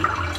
Bye.